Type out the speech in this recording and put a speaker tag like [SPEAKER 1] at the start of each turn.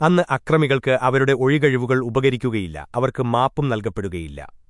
[SPEAKER 1] അന്ന് അക്രമികൾക്ക് അവരുടെ ഒഴികഴിവുകൾ ഉപകരിക്കുകയില്ല. അവർക്ക് മാപ്പും നൽകപ്പെടുകയില്ല.